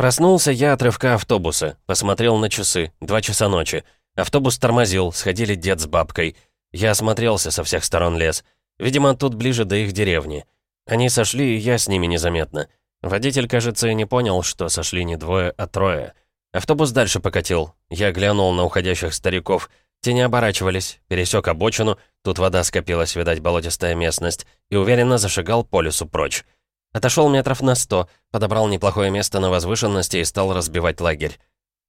Проснулся я от рывка автобуса, посмотрел на часы, два часа ночи. Автобус тормозил, сходили дед с бабкой. Я осмотрелся со всех сторон лес. Видимо, тут ближе до их деревни. Они сошли, и я с ними незаметно. Водитель, кажется, и не понял, что сошли не двое, а трое. Автобус дальше покатил. Я глянул на уходящих стариков. Те не оборачивались, пересек обочину, тут вода скопилась, видать, болотистая местность, и уверенно зашагал по лесу прочь. Отошел метров на сто, подобрал неплохое место на возвышенности и стал разбивать лагерь.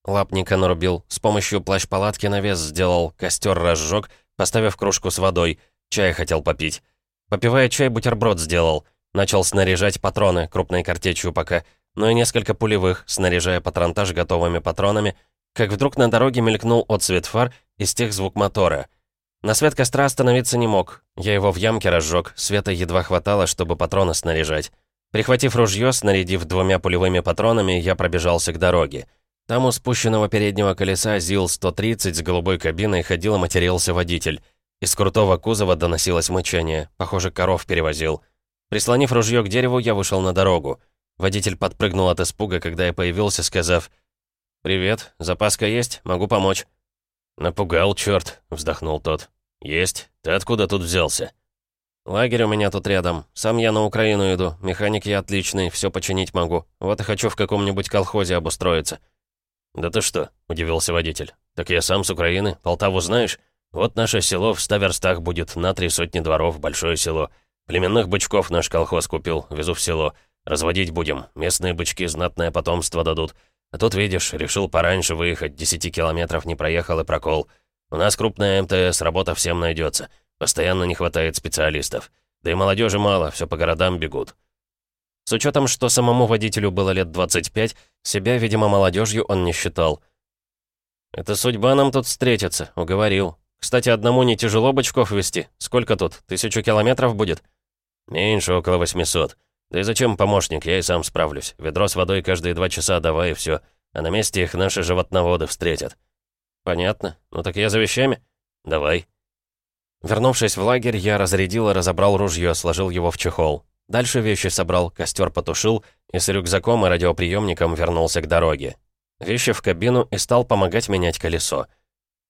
Лапника нарубил, с помощью плащ-палатки навес сделал, костер разжег, поставив кружку с водой, чай хотел попить. Попивая чай, бутерброд сделал. Начал снаряжать патроны, крупной картечью пока, но и несколько пулевых, снаряжая патронтаж готовыми патронами, как вдруг на дороге мелькнул отсвет фар и стих звук мотора. На свет костра остановиться не мог. Я его в ямке разжег, света едва хватало, чтобы патроны снаряжать. Прихватив ружье, снарядив двумя пулевыми патронами, я пробежался к дороге. Там у спущенного переднего колеса ЗИЛ-130 с голубой кабиной ходил и матерился водитель. Из крутого кузова доносилось мычание. Похоже, коров перевозил. Прислонив ружье к дереву, я вышел на дорогу. Водитель подпрыгнул от испуга, когда я появился, сказав «Привет, запаска есть? Могу помочь». «Напугал, черт, вздохнул тот. «Есть. Ты откуда тут взялся?» «Лагерь у меня тут рядом. Сам я на Украину иду. Механик я отличный, все починить могу. Вот и хочу в каком-нибудь колхозе обустроиться». «Да ты что?» — удивился водитель. «Так я сам с Украины. Полтаву знаешь? Вот наше село в ста верстах будет, на три сотни дворов, большое село. Племенных бычков наш колхоз купил, везу в село. Разводить будем. Местные бычки знатное потомство дадут. А тут, видишь, решил пораньше выехать, 10 километров не проехал и прокол. У нас крупная МТС, работа всем найдется. Постоянно не хватает специалистов. Да и молодежи мало, все по городам бегут. С учетом, что самому водителю было лет 25, себя, видимо, молодежью он не считал. «Это судьба нам тут встретиться», — уговорил. «Кстати, одному не тяжело бычков вести. Сколько тут? Тысячу километров будет?» «Меньше, около 800. Да и зачем помощник, я и сам справлюсь. Ведро с водой каждые два часа давай и все. А на месте их наши животноводы встретят». «Понятно. Ну так я за вещами?» «Давай». Вернувшись в лагерь, я разрядил и разобрал ружье, сложил его в чехол. Дальше вещи собрал, костер потушил и с рюкзаком и радиоприемником вернулся к дороге. Вещи в кабину и стал помогать менять колесо.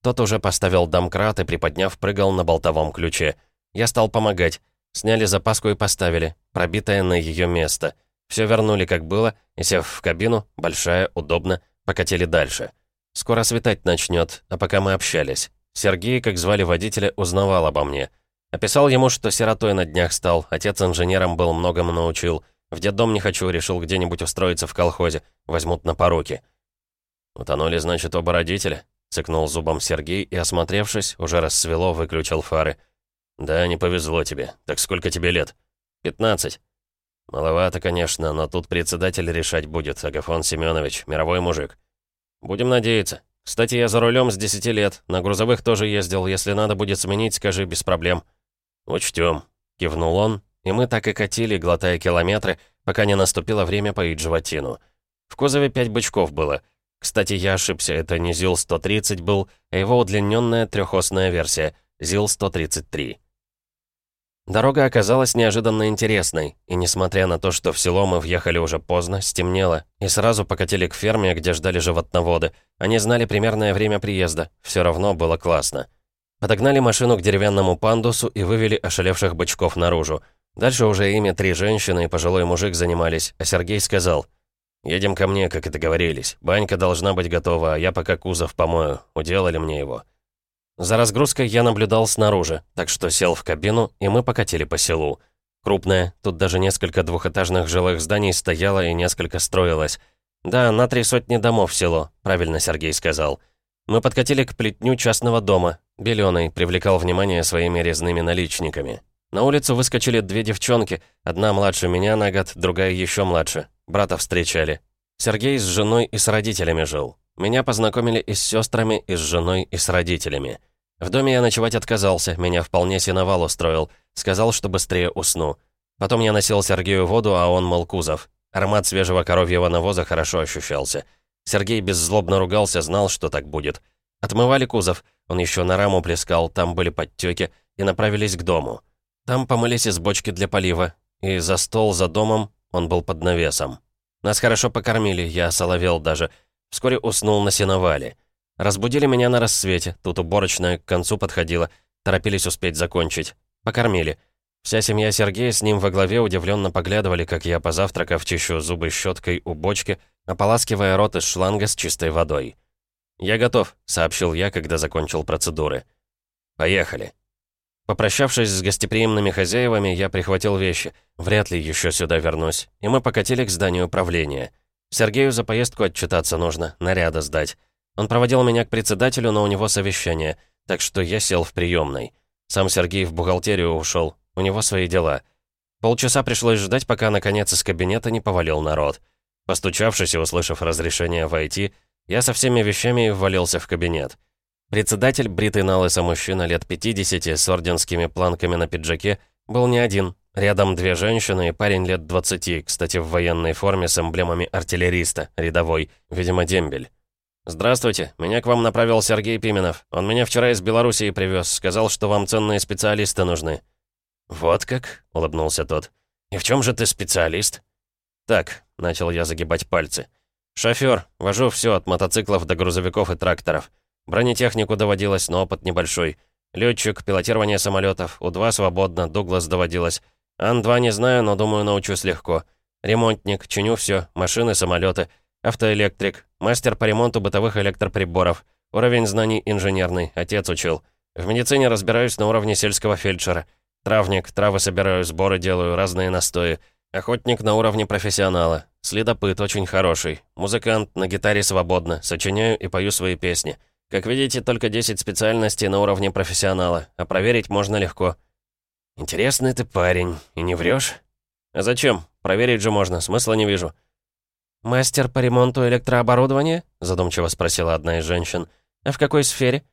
Тот уже поставил домкрат и, приподняв, прыгал на болтовом ключе. Я стал помогать. Сняли запаску и поставили, пробитое на ее место. Все вернули как было, и, сев в кабину, большая, удобно, покатили дальше. Скоро светать начнет, а пока мы общались. Сергей, как звали водителя, узнавал обо мне. Описал ему, что сиротой на днях стал, отец инженером был, многому научил. В детдом не хочу, решил где-нибудь устроиться в колхозе, возьмут на поруки. «Утонули, значит, оба родителя?» — цыкнул зубом Сергей и, осмотревшись, уже рассвело, выключил фары. «Да, не повезло тебе. Так сколько тебе лет?» «Пятнадцать». «Маловато, конечно, но тут председатель решать будет, Агафон Семенович, мировой мужик». «Будем надеяться. Кстати, я за рулем с 10 лет. На грузовых тоже ездил. Если надо будет сменить, скажи, без проблем». «Учтем», — кивнул он, и мы так и катили, глотая километры, пока не наступило время поить животину. В кузове пять бычков было. Кстати, я ошибся, это не ЗИЛ-130 был, а его удлиненная трехосная версия, ЗИЛ-133. Дорога оказалась неожиданно интересной, и несмотря на то, что в село мы въехали уже поздно, стемнело, и сразу покатили к ферме, где ждали животноводы. Они знали примерное время приезда, все равно было классно. Подогнали машину к деревянному пандусу и вывели ошалевших бычков наружу. Дальше уже ими три женщины и пожилой мужик занимались, а Сергей сказал, «Едем ко мне, как и договорились. Банька должна быть готова, а я пока кузов помою. Уделали мне его». За разгрузкой я наблюдал снаружи, так что сел в кабину, и мы покатили по селу. Крупное, тут даже несколько двухэтажных жилых зданий стояло и несколько строилось. Да, на три сотни домов село, правильно Сергей сказал. Мы подкатили к плетню частного дома. Белёный привлекал внимание своими резными наличниками. На улицу выскочили две девчонки, одна младше меня на год, другая еще младше. Брата встречали. Сергей с женой и с родителями жил. Меня познакомили и с сестрами, и с женой, и с родителями. В доме я ночевать отказался, меня вполне синовал устроил. Сказал, что быстрее усну. Потом я носил Сергею воду, а он мыл кузов. Аромат свежего коровьего навоза хорошо ощущался. Сергей беззлобно ругался, знал, что так будет. Отмывали кузов, он еще на раму плескал, там были подтеки, и направились к дому. Там помылись из бочки для полива, и за стол за домом он был под навесом. Нас хорошо покормили, я соловел даже. Вскоре уснул на сеновале. Разбудили меня на рассвете, тут уборочная к концу подходила. Торопились успеть закончить. Покормили. Вся семья Сергея с ним во главе удивленно поглядывали, как я, позавтракав, чищу зубы щеткой у бочки, ополаскивая рот из шланга с чистой водой. «Я готов», — сообщил я, когда закончил процедуры. «Поехали». Попрощавшись с гостеприимными хозяевами, я прихватил вещи. Вряд ли еще сюда вернусь. И мы покатили к зданию управления. Сергею за поездку отчитаться нужно, наряда сдать. Он проводил меня к председателю, но у него совещание, так что я сел в приемной. Сам Сергей в бухгалтерию ушел, у него свои дела. Полчаса пришлось ждать, пока наконец из кабинета не повалил народ. Постучавшись и услышав разрешение войти, я со всеми вещами ввалился в кабинет. Председатель, бритый на лысо мужчина лет 50 с орденскими планками на пиджаке, был не один. Рядом две женщины и парень лет 20, кстати, в военной форме с эмблемами артиллериста, рядовой, видимо, дембель. «Здравствуйте, меня к вам направил Сергей Пименов. Он меня вчера из Белоруссии привез, сказал, что вам ценные специалисты нужны». «Вот как?» — улыбнулся тот. «И в чем же ты специалист?» «Так», — начал я загибать пальцы. «Шофер, вожу все от мотоциклов до грузовиков и тракторов. Бронетехнику доводилось, но опыт небольшой. Летчик, пилотирование самолетов, У-2 свободно, Дуглас доводилось. Ан-2 не знаю, но думаю, научусь легко. Ремонтник, чиню все, машины, самолеты, автоэлектрик, мастер по ремонту бытовых электроприборов. Уровень знаний инженерный, отец учил. В медицине разбираюсь на уровне сельского фельдшера. Травник, травы собираю, сборы делаю, разные настои. Охотник на уровне профессионала. Следопыт очень хороший. Музыкант, на гитаре свободно. Сочиняю и пою свои песни. Как видите, только 10 специальностей на уровне профессионала, а проверить можно легко. Интересный ты парень, и не врешь? А зачем? Проверить же можно, смысла не вижу. «Мастер по ремонту электрооборудования?» задумчиво спросила одна из женщин. «А в какой сфере?»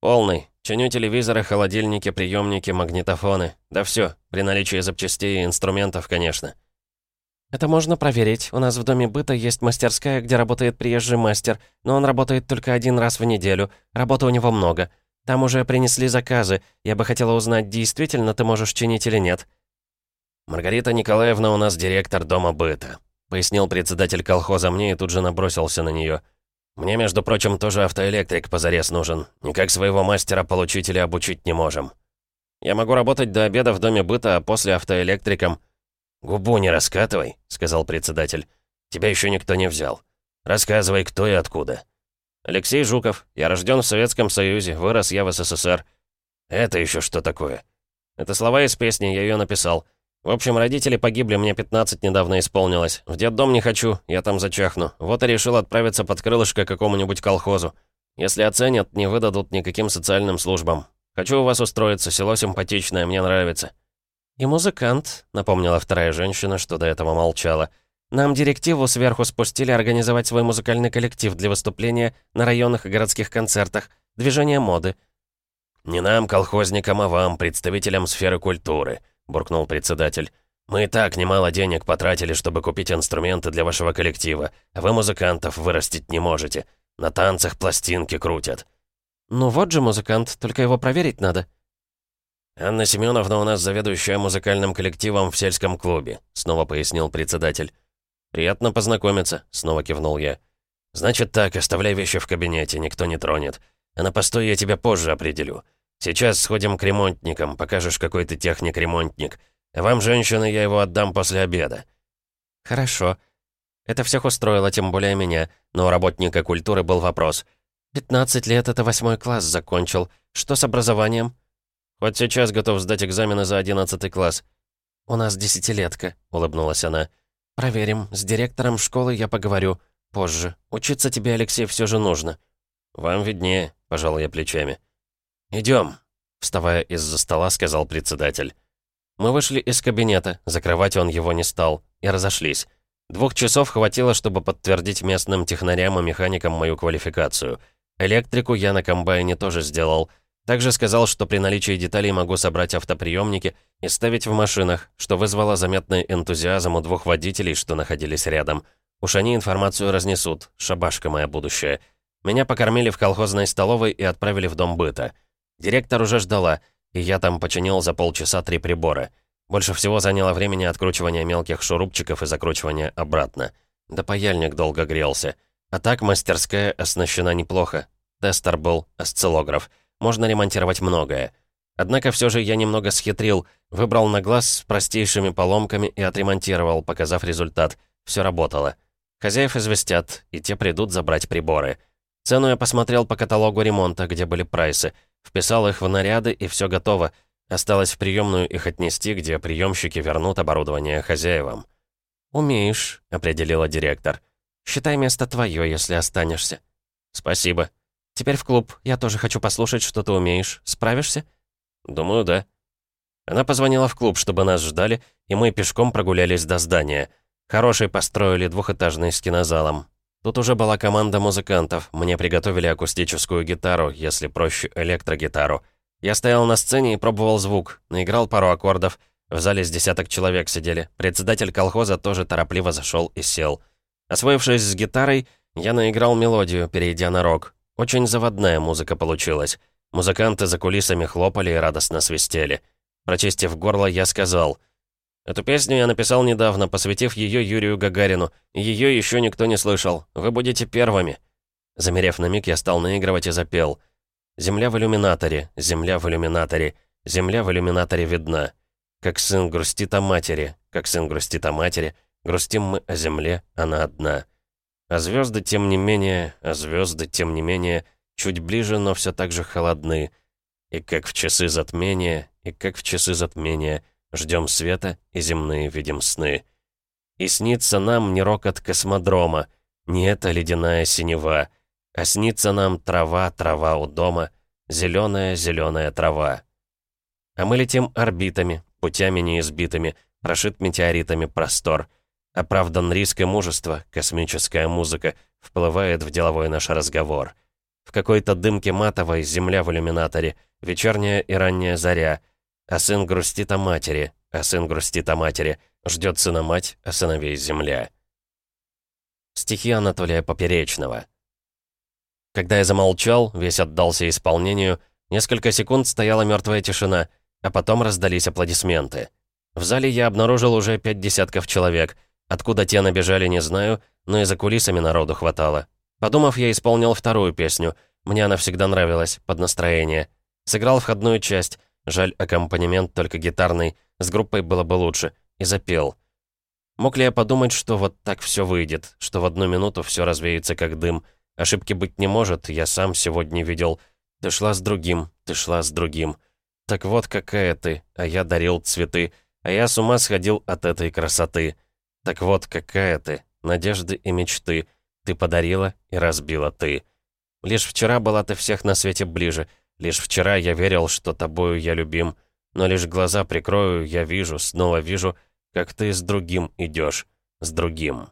«Полный. Чиню телевизоры, холодильники, приемники, магнитофоны. Да все, при наличии запчастей и инструментов, конечно». «Это можно проверить. У нас в доме быта есть мастерская, где работает приезжий мастер, но он работает только один раз в неделю. Работы у него много. Там уже принесли заказы. Я бы хотела узнать, действительно ты можешь чинить или нет». «Маргарита Николаевна у нас директор дома быта», — пояснил председатель колхоза мне и тут же набросился на нее. «Мне, между прочим, тоже автоэлектрик позарез нужен. Никак своего мастера получить или обучить не можем». «Я могу работать до обеда в доме быта, а после автоэлектриком». «Губу не раскатывай», — сказал председатель. «Тебя еще никто не взял. Рассказывай, кто и откуда». «Алексей Жуков. Я рожден в Советском Союзе, вырос я в СССР». «Это еще что такое?» «Это слова из песни, я ее написал. В общем, родители погибли, мне 15 недавно исполнилось. В детдом не хочу, я там зачахну. Вот и решил отправиться под крылышко какому-нибудь колхозу. Если оценят, не выдадут никаким социальным службам. Хочу у вас устроиться, село симпатичное, мне нравится». «И музыкант», — напомнила вторая женщина, что до этого молчала. «Нам директиву сверху спустили организовать свой музыкальный коллектив для выступления на районных и городских концертах, движение моды». «Не нам, колхозникам, а вам, представителям сферы культуры», — буркнул председатель. «Мы и так немало денег потратили, чтобы купить инструменты для вашего коллектива, а вы музыкантов вырастить не можете. На танцах пластинки крутят». «Ну вот же музыкант, только его проверить надо». «Анна Семеновна у нас заведующая музыкальным коллективом в сельском клубе», — снова пояснил председатель. «Приятно познакомиться», — снова кивнул я. «Значит так, оставляй вещи в кабинете, никто не тронет. А на постой я тебя позже определю. Сейчас сходим к ремонтникам, покажешь, какой ты техник-ремонтник. Вам, женщины, я его отдам после обеда». «Хорошо». Это всех устроило, тем более меня, но у работника культуры был вопрос. «15 лет — это восьмой класс закончил. Что с образованием?» «Хоть сейчас готов сдать экзамены за одиннадцатый класс». «У нас десятилетка», — улыбнулась она. «Проверим. С директором школы я поговорю. Позже. Учиться тебе, Алексей, все же нужно». «Вам виднее», — пожал я плечами. «Идем», — вставая из-за стола, сказал председатель. Мы вышли из кабинета, закрывать он его не стал, и разошлись. Двух часов хватило, чтобы подтвердить местным технарям и механикам мою квалификацию. Электрику я на комбайне тоже сделал — также сказал, что при наличии деталей могу собрать автоприемники и ставить в машинах, что вызвало заметный энтузиазм у двух водителей, что находились рядом. Уж они информацию разнесут, шабашка моя будущая. Меня покормили в колхозной столовой и отправили в дом быта. Директор уже ждала, и я там починил за полчаса три прибора. Больше всего заняло времени откручивание мелких шурупчиков и закручивания обратно. Да паяльник долго грелся. А так мастерская оснащена неплохо. Тестер был, осциллограф. Можно ремонтировать многое. Однако все же я немного схитрил, выбрал на глаз с простейшими поломками и отремонтировал, показав результат. Все работало. Хозяев известят, и те придут забрать приборы. Цену я посмотрел по каталогу ремонта, где были прайсы. Вписал их в наряды, и все готово. Осталось в приемную их отнести, где приемщики вернут оборудование хозяевам. «Умеешь», — определила директор. «Считай место твое, если останешься». «Спасибо». «Теперь в клуб. Я тоже хочу послушать, что ты умеешь. Справишься?» «Думаю, да». Она позвонила в клуб, чтобы нас ждали, и мы пешком прогулялись до здания. Хороший построили двухэтажный с кинозалом. Тут уже была команда музыкантов. Мне приготовили акустическую гитару, если проще, электрогитару. Я стоял на сцене и пробовал звук, наиграл пару аккордов. В зале с десяток человек сидели. Председатель колхоза тоже торопливо зашел и сел. Освоившись с гитарой, я наиграл мелодию, перейдя на рок. Очень заводная музыка получилась. Музыканты за кулисами хлопали и радостно свистели. Прочистив горло, я сказал, «Эту песню я написал недавно, посвятив ее Юрию Гагарину. Ее еще никто не слышал. Вы будете первыми». Замерев на миг, я стал наигрывать и запел. Земля в иллюминаторе, земля в иллюминаторе, земля в иллюминаторе видна. Как сын грустит о матери, как сын грустит о матери, грустим мы о земле, она одна. А звезды, тем не менее, а звезды, тем не менее, чуть ближе, но все так же холодны. И как в часы затмения, и как в часы затмения, ждем света и земные видим сны. И снится нам не рокот космодрома, не эта ледяная синева, а снится нам трава, трава у дома, зеленая, зеленая трава. А мы летим орбитами, путями неизбитыми, прошит метеоритами простор. Оправдан риск и мужество, космическая музыка, вплывает в деловой наш разговор. В какой-то дымке матовой земля в иллюминаторе, вечерняя и ранняя заря. А сын грустит о матери, а сын грустит о матери, ждет сына мать, а сыновей земля. Стихи Анатолия Поперечного. Когда я замолчал, весь отдался исполнению, несколько секунд стояла мертвая тишина, а потом раздались аплодисменты. В зале я обнаружил уже пять десятков человек. Откуда те набежали, не знаю, но и за кулисами народу хватало. Подумав, я исполнил вторую песню. Мне она всегда нравилась, под настроение. Сыграл входную часть. Жаль, аккомпанемент только гитарный. С группой было бы лучше. И запел. Мог ли я подумать, что вот так все выйдет, что в одну минуту все развеется как дым — Ошибки быть не может, я сам сегодня видел. Ты шла с другим, ты шла с другим. Так вот какая ты, а я дарил цветы, а я с ума сходил от этой красоты. Так вот какая ты, надежды и мечты. Ты подарила и разбила ты. Лишь вчера была ты всех на свете ближе. Лишь вчера я верил, что тобою я любим. Но лишь глаза прикрою, я вижу, снова вижу, как ты с другим идешь, с другим.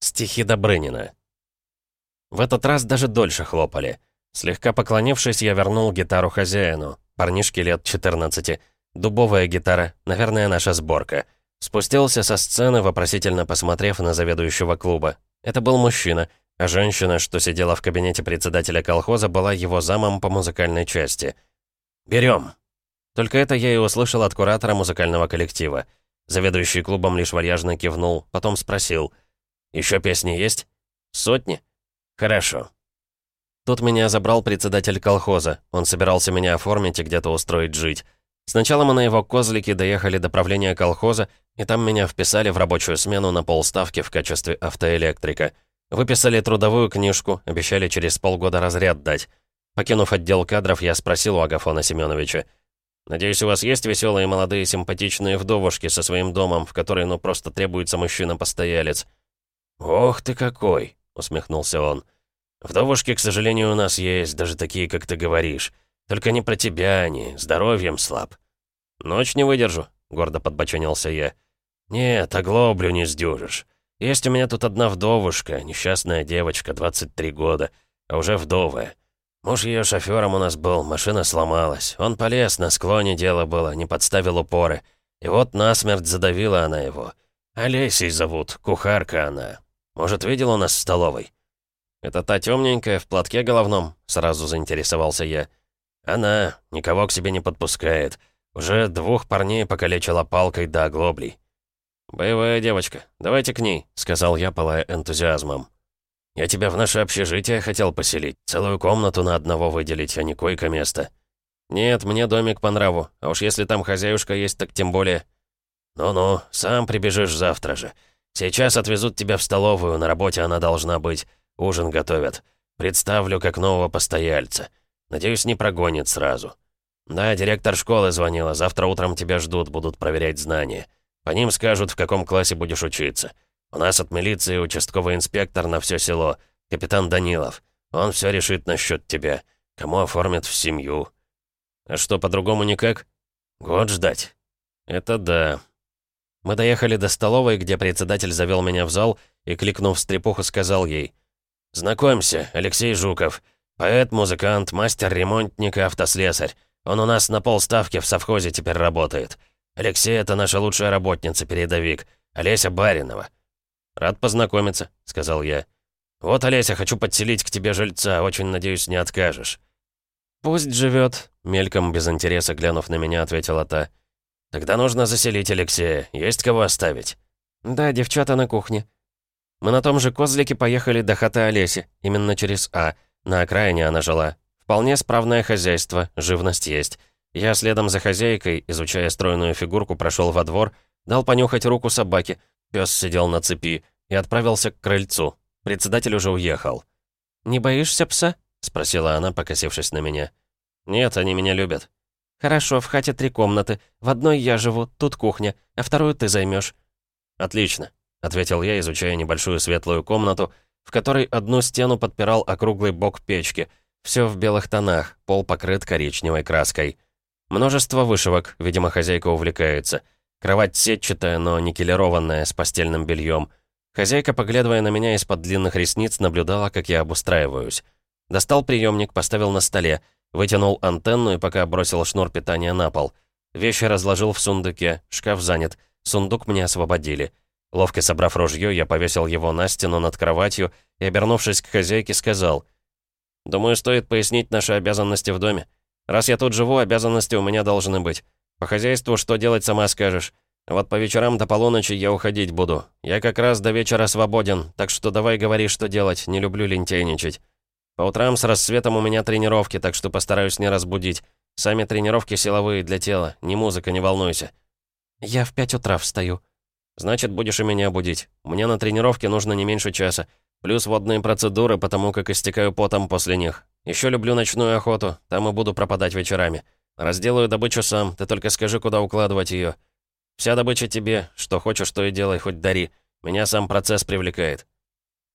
Стихи Добрынина. В этот раз даже дольше хлопали. Слегка поклонившись, я вернул гитару хозяину. Парнишке лет 14. Дубовая гитара, наверное, наша сборка. Спустился со сцены, вопросительно посмотрев на заведующего клуба. Это был мужчина, а женщина, что сидела в кабинете председателя колхоза, была его замом по музыкальной части. «Берем!» Только это я и услышал от куратора музыкального коллектива. Заведующий клубом лишь вальяжно кивнул, потом спросил. «Еще песни есть?» «Сотни?» «Хорошо». Тут меня забрал председатель колхоза. Он собирался меня оформить и где-то устроить жить. Сначала мы на его козлике доехали до правления колхоза, и там меня вписали в рабочую смену на полставки в качестве автоэлектрика. Выписали трудовую книжку, обещали через полгода разряд дать. Покинув отдел кадров, я спросил у Агафона Семеновича. «Надеюсь, у вас есть веселые, молодые, симпатичные вдовушки со своим домом, в который, ну, просто требуется мужчина-постоялец?» «Ох ты какой!» — усмехнулся он. «Вдовушки, к сожалению, у нас есть, даже такие, как ты говоришь. Только не про тебя они, здоровьем слаб». «Ночь не выдержу», — гордо подбоченился я. «Нет, оглоблю не сдюжишь. Есть у меня тут одна вдовушка, несчастная девочка, 23 года, а уже вдовая. Муж ее шофером у нас был, машина сломалась. Он полез, на склоне дело было, не подставил упоры. И вот насмерть задавила она его. Олесей зовут, кухарка она. Может, видел у нас в столовой?» «Это та темненькая в платке головном?» — сразу заинтересовался я. «Она никого к себе не подпускает. Уже двух парней покалечила палкой до оглоблей». «Боевая девочка. Давайте к ней», — сказал я, пылая энтузиазмом. «Я тебя в наше общежитие хотел поселить. Целую комнату на одного выделить, а не койко-место». «Нет, мне домик по нраву. А уж если там хозяюшка есть, так тем более». «Ну-ну, сам прибежишь завтра же. Сейчас отвезут тебя в столовую, на работе она должна быть. Ужин готовят. Представлю как нового постояльца. Надеюсь, не прогонит сразу. Да, директор школы звонила. Завтра утром тебя ждут, будут проверять знания. По ним скажут, в каком классе будешь учиться. У нас от милиции участковый инспектор на все село, капитан Данилов. Он все решит насчет тебя. Кому оформят в семью. А что, по-другому никак? Год ждать. Это да. Мы доехали до столовой, где председатель завел меня в зал и, кликнув стрепуху, сказал ей. «Знакомься, Алексей Жуков. Поэт, музыкант, мастер-ремонтник и автослесарь. Он у нас на полставки в совхозе теперь работает. Алексей — это наша лучшая работница, передовик. Олеся Баринова». «Рад познакомиться», — сказал я. «Вот, Олеся, хочу подселить к тебе жильца. Очень надеюсь, не откажешь». «Пусть живет», — мельком, без интереса глянув на меня, ответила та. «Тогда нужно заселить Алексея. Есть кого оставить?» «Да, девчата на кухне». Мы на том же козлике поехали до хаты Олеси, именно через А. На окраине она жила. Вполне справное хозяйство, живность есть. Я следом за хозяйкой, изучая стройную фигурку, прошел во двор, дал понюхать руку собаке. Пес сидел на цепи и отправился к крыльцу. Председатель уже уехал. «Не боишься пса?» — спросила она, покосившись на меня. «Нет, они меня любят». «Хорошо, в хате три комнаты. В одной я живу, тут кухня, а вторую ты займешь. «Отлично», — ответил я, изучая небольшую светлую комнату, в которой одну стену подпирал округлый бок печки. Все в белых тонах, пол покрыт коричневой краской. Множество вышивок, видимо, хозяйка увлекается. Кровать сетчатая, но никелированная, с постельным бельем. Хозяйка, поглядывая на меня из-под длинных ресниц, наблюдала, как я обустраиваюсь. Достал приемник, поставил на столе — Вытянул антенну и пока бросил шнур питания на пол. Вещи разложил в сундуке, шкаф занят. Сундук мне освободили. Ловко собрав ружье, я повесил его на стену над кроватью и, обернувшись к хозяйке, сказал. «Думаю, стоит пояснить наши обязанности в доме. Раз я тут живу, обязанности у меня должны быть. По хозяйству что делать, сама скажешь. Вот по вечерам до полуночи я уходить буду. Я как раз до вечера свободен, так что давай говори, что делать, не люблю лентяйничать». По утрам с рассветом у меня тренировки, так что постараюсь не разбудить. Сами тренировки силовые для тела, не музыка, не волнуйся». «Я в пять утра встаю». «Значит, будешь и меня будить. Мне на тренировке нужно не меньше часа. Плюс водные процедуры, потому как истекаю потом после них. Еще люблю ночную охоту, там и буду пропадать вечерами. Разделаю добычу сам, ты только скажи, куда укладывать ее. Вся добыча тебе, что хочешь, то и делай, хоть дари. Меня сам процесс привлекает».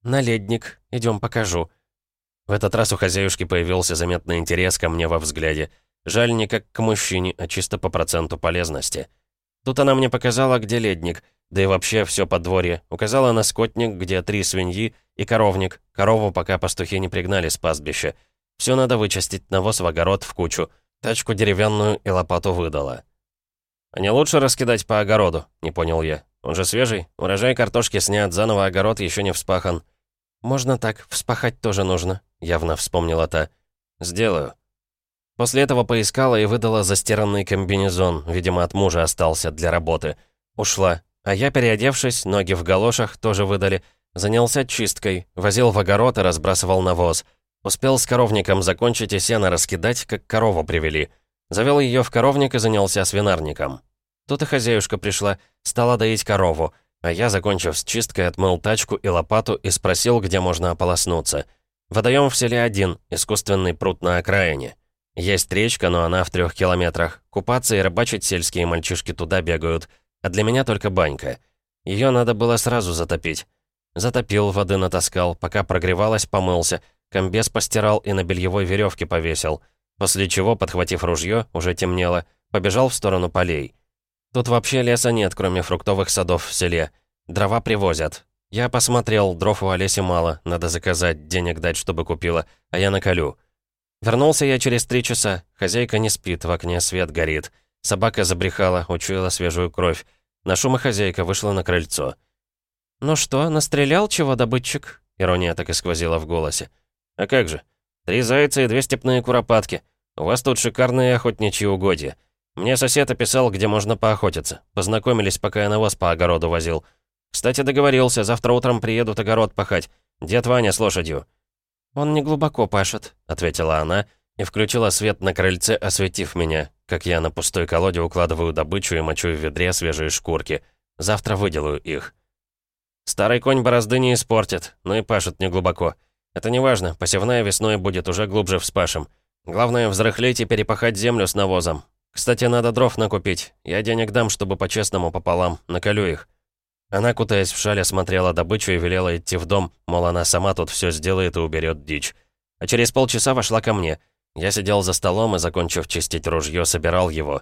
«Наледник, идем покажу». В этот раз у хозяюшки появился заметный интерес ко мне во взгляде. Жаль, не как к мужчине, а чисто по проценту полезности. Тут она мне показала, где ледник, да и вообще все подворье. Указала на скотник, где три свиньи, и коровник. Корову пока пастухи не пригнали с пастбища. Все надо вычистить, навоз в огород в кучу. Тачку деревянную и лопату выдала. «А не лучше раскидать по огороду?» — не понял я. «Он же свежий, урожай картошки снят, заново огород еще не вспахан». «Можно так, вспахать тоже нужно», — явно вспомнила та. «Сделаю». После этого поискала и выдала застиранный комбинезон, видимо, от мужа остался для работы. Ушла. А я, переодевшись, ноги в галошах тоже выдали, занялся чисткой, возил в огород и разбрасывал навоз. Успел с коровником закончить и сено раскидать, как корову привели. Завел ее в коровник и занялся свинарником. Тут и хозяюшка пришла, стала доить корову, а я, закончив с чисткой, отмыл тачку и лопату и спросил, где можно ополоснуться — Водоем в селе один, искусственный пруд на окраине. Есть речка, но она в трех километрах. Купаться и рыбачить сельские мальчишки туда бегают. А для меня только банька. Ее надо было сразу затопить. Затопил, воды натаскал, пока прогревалась, помылся. Комбез постирал и на бельевой веревке повесил. После чего, подхватив ружье, уже темнело, побежал в сторону полей. Тут вообще леса нет, кроме фруктовых садов в селе. Дрова привозят. Я посмотрел, дров у Олеси мало, надо заказать, денег дать, чтобы купила, а я наколю. Вернулся я через три часа, хозяйка не спит, в окне свет горит. Собака забрехала, учуяла свежую кровь. На шум и хозяйка вышла на крыльцо. «Ну что, настрелял чего, добытчик?» Ирония так и сквозила в голосе. «А как же? Три зайца и две степные куропатки. У вас тут шикарные охотничьи угодья. Мне сосед описал, где можно поохотиться. Познакомились, пока я навоз по огороду возил. Кстати, договорился, завтра утром приедут огород пахать. Дед Ваня с лошадью». «Он не глубоко пашет», — ответила она и включила свет на крыльце, осветив меня, как я на пустой колоде укладываю добычу и мочу в ведре свежие шкурки. Завтра выделаю их. Старый конь борозды не испортит, но и пашет неглубоко. Это не важно, посевная весной будет уже глубже вспашем. Главное, взрыхлить и перепахать землю с навозом. Кстати, надо дров накупить. Я денег дам, чтобы по-честному пополам. Наколю их. Она, кутаясь в шале, смотрела добычу и велела идти в дом, мол, она сама тут все сделает и уберет дичь. А через полчаса вошла ко мне. Я сидел за столом и, закончив чистить ружье, собирал его.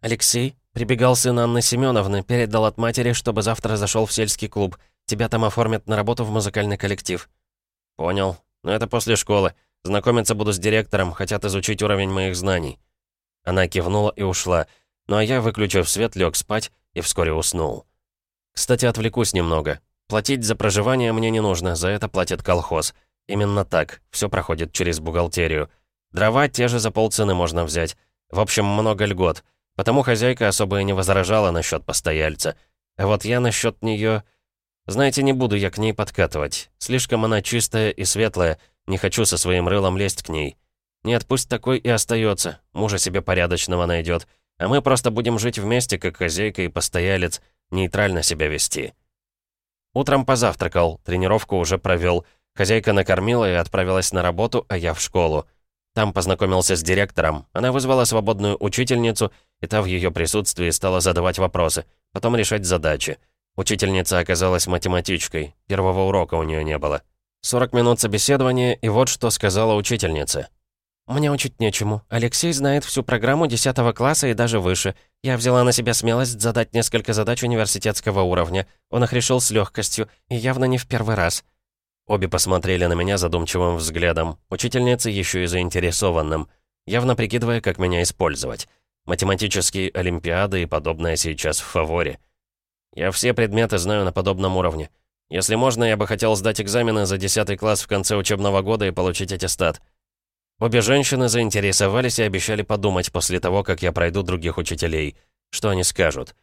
«Алексей, прибегал сын Анны Семеновны, передал от матери, чтобы завтра зашел в сельский клуб. Тебя там оформят на работу в музыкальный коллектив». «Понял. Но это после школы. Знакомиться буду с директором, хотят изучить уровень моих знаний». Она кивнула и ушла. Ну а я, выключив свет, лег спать и вскоре уснул. Кстати, отвлекусь немного. Платить за проживание мне не нужно, за это платит колхоз. Именно так, все проходит через бухгалтерию. Дрова те же за полцены можно взять. В общем, много льгот. Потому хозяйка особо и не возражала насчет постояльца. А вот я насчет нее... Знаете, не буду я к ней подкатывать. Слишком она чистая и светлая, не хочу со своим рылом лезть к ней. Нет, пусть такой и остается. Мужа себе порядочного найдет. А мы просто будем жить вместе, как хозяйка и постоялец, нейтрально себя вести. Утром позавтракал, тренировку уже провел. Хозяйка накормила и отправилась на работу, а я в школу. Там познакомился с директором. Она вызвала свободную учительницу, и та в ее присутствии стала задавать вопросы, потом решать задачи. Учительница оказалась математичкой, первого урока у нее не было. 40 минут собеседования, и вот что сказала учительница. «Мне учить нечему. Алексей знает всю программу 10 класса и даже выше. Я взяла на себя смелость задать несколько задач университетского уровня. Он их решил с легкостью, и явно не в первый раз». Обе посмотрели на меня задумчивым взглядом. Учительница еще и заинтересованным, явно прикидывая, как меня использовать. Математические олимпиады и подобное сейчас в фаворе. Я все предметы знаю на подобном уровне. Если можно, я бы хотел сдать экзамены за 10 класс в конце учебного года и получить аттестат. Обе женщины заинтересовались и обещали подумать после того, как я пройду других учителей. Что они скажут?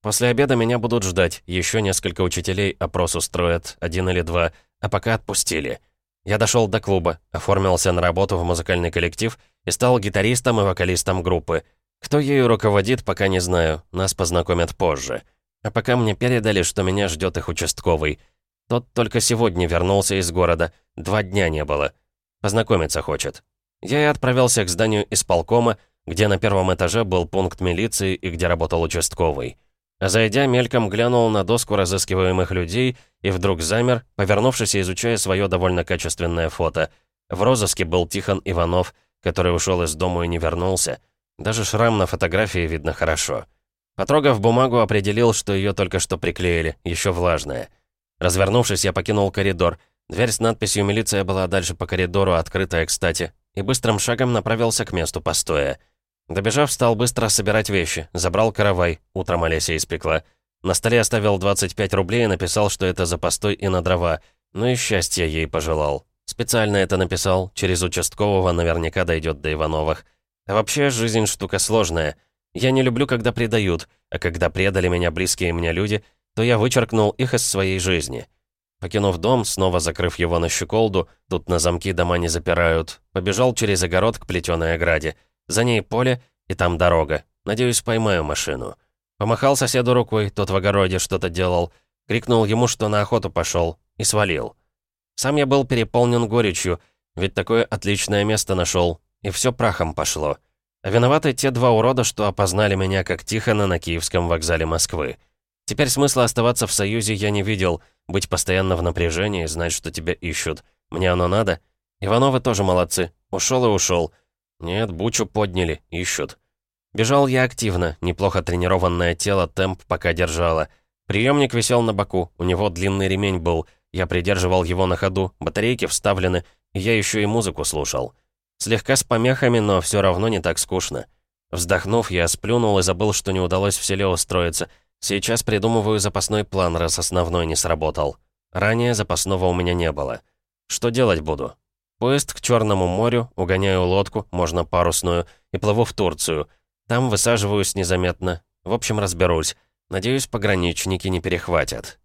После обеда меня будут ждать. Еще несколько учителей опрос устроят, один или два, а пока отпустили. Я дошел до клуба, оформился на работу в музыкальный коллектив и стал гитаристом и вокалистом группы. Кто ею руководит, пока не знаю, нас познакомят позже. А пока мне передали, что меня ждет их участковый. Тот только сегодня вернулся из города, два дня не было. Познакомиться хочет. Я и отправился к зданию исполкома, где на первом этаже был пункт милиции и где работал участковый. Зайдя, мельком глянул на доску разыскиваемых людей и вдруг замер, повернувшись и изучая свое довольно качественное фото. В розыске был Тихон Иванов, который ушел из дома и не вернулся. Даже шрам на фотографии видно хорошо. Потрогав бумагу, определил, что ее только что приклеили, еще влажная. Развернувшись, я покинул коридор. Дверь с надписью «Милиция» была дальше по коридору, открытая, кстати, и быстрым шагом направился к месту постоя. Добежав, стал быстро собирать вещи, забрал каравай, утром Олеся испекла. На столе оставил 25 рублей и написал, что это за постой и на дрова. Ну и счастья ей пожелал. Специально это написал, через участкового наверняка дойдет до Ивановых. А вообще, жизнь штука сложная. Я не люблю, когда предают, а когда предали меня близкие мне люди, то я вычеркнул их из своей жизни. Покинув дом, снова закрыв его на щеколду, тут на замки дома не запирают, побежал через огород к плетеной ограде. За ней поле, и там дорога. Надеюсь, поймаю машину. Помахал соседу рукой, тот в огороде что-то делал. Крикнул ему, что на охоту пошел, и свалил. Сам я был переполнен горечью, ведь такое отличное место нашел, и все прахом пошло. Виноваты те два урода, что опознали меня как Тихона на Киевском вокзале Москвы. Теперь смысла оставаться в Союзе я не видел, быть постоянно в напряжении, знать, что тебя ищут. Мне оно надо? Ивановы тоже молодцы. Ушел и ушел. Нет, бучу подняли, ищут. Бежал я активно, неплохо тренированное тело темп пока держало. Приемник висел на боку, у него длинный ремень был. Я придерживал его на ходу, батарейки вставлены, и я еще и музыку слушал. Слегка с помехами, но все равно не так скучно. Вздохнув, я сплюнул и забыл, что не удалось в селе устроиться — Сейчас придумываю запасной план, раз основной не сработал. Ранее запасного у меня не было. Что делать буду? Поезд к Черному морю, угоняю лодку, можно парусную, и плыву в Турцию. Там высаживаюсь незаметно. В общем, разберусь. Надеюсь, пограничники не перехватят.